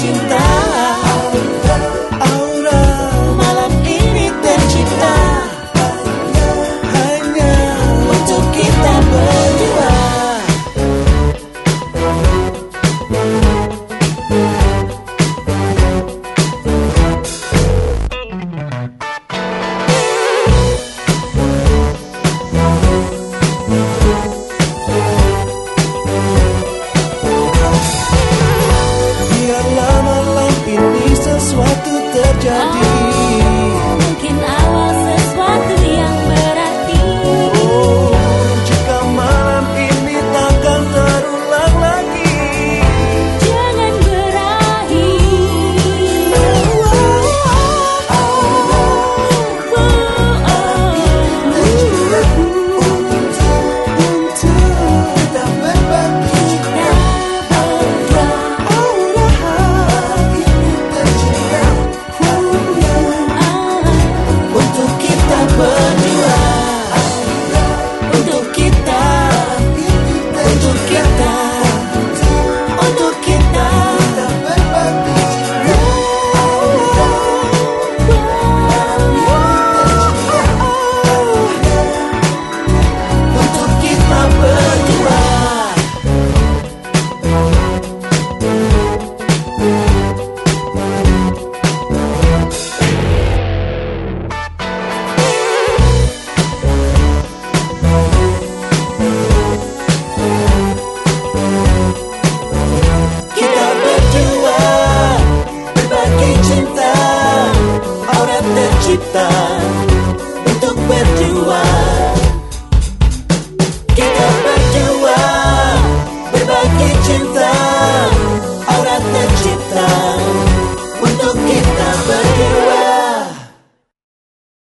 you kita.